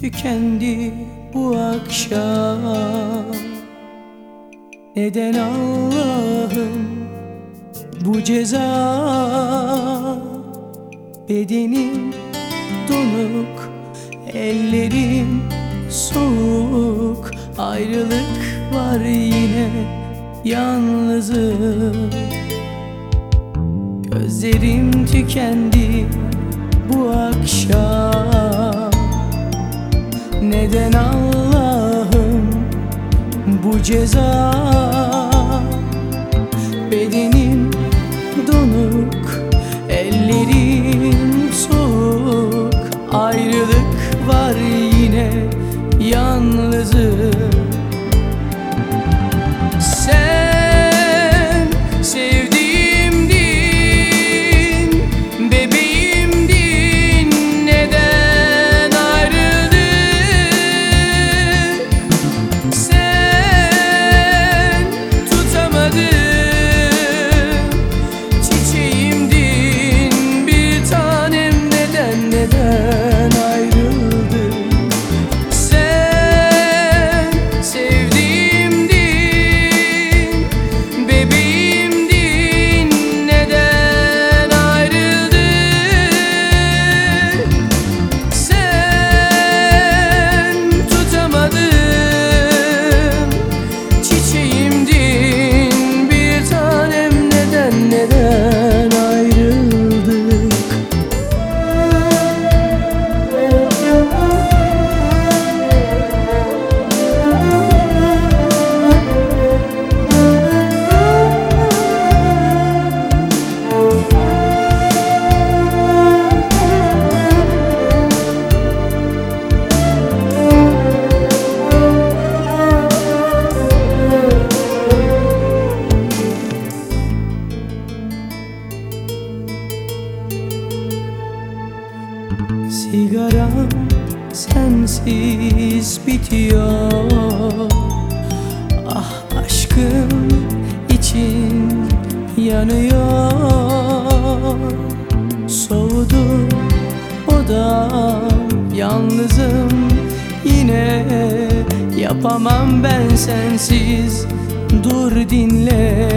tükendi bu akşam. Neden Allah'ım bu ceza? Bedenim donuk, ellerim soğuk. Ayrılık var yine yalnızım. Gözlerim tükendi bu akşam ceza. Bedenim Sigaram sensiz bitiyor. Ah aşkım için yanıyor. Soğudu odam yalnızım. Yine Yapamam ben sensiz. Dur dinle